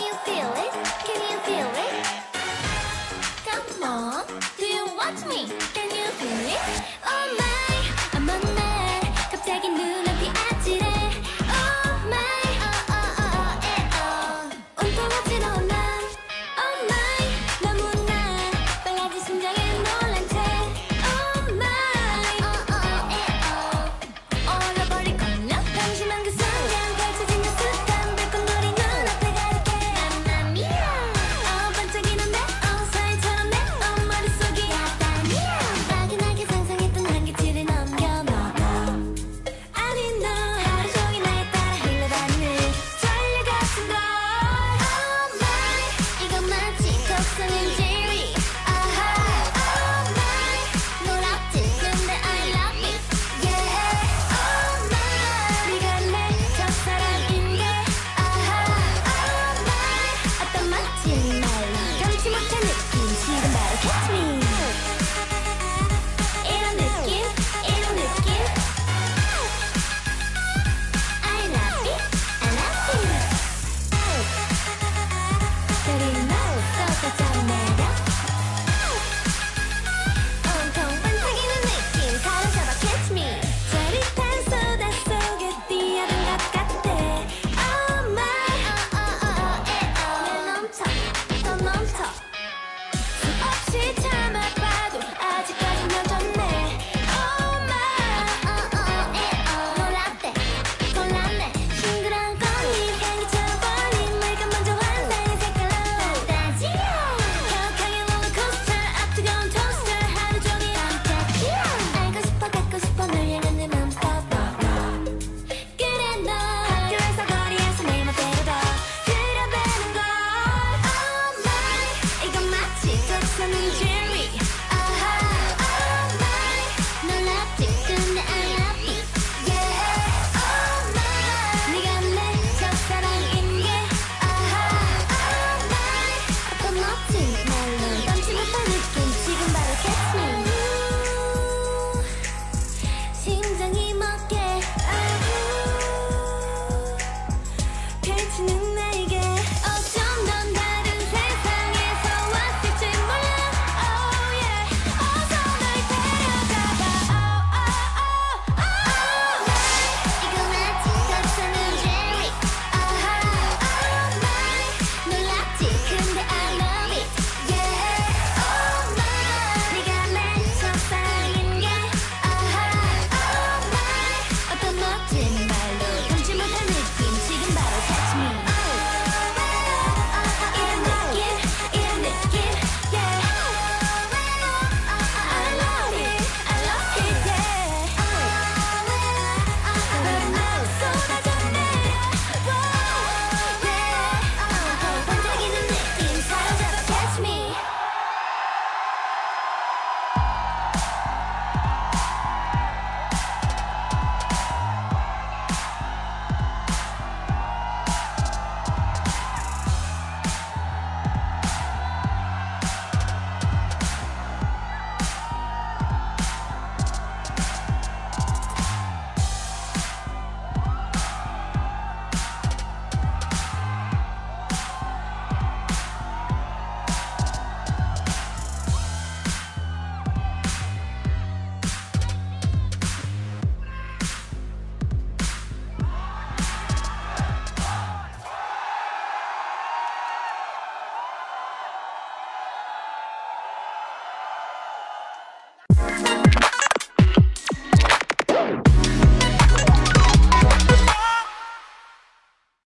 you feel it? 啊姐妹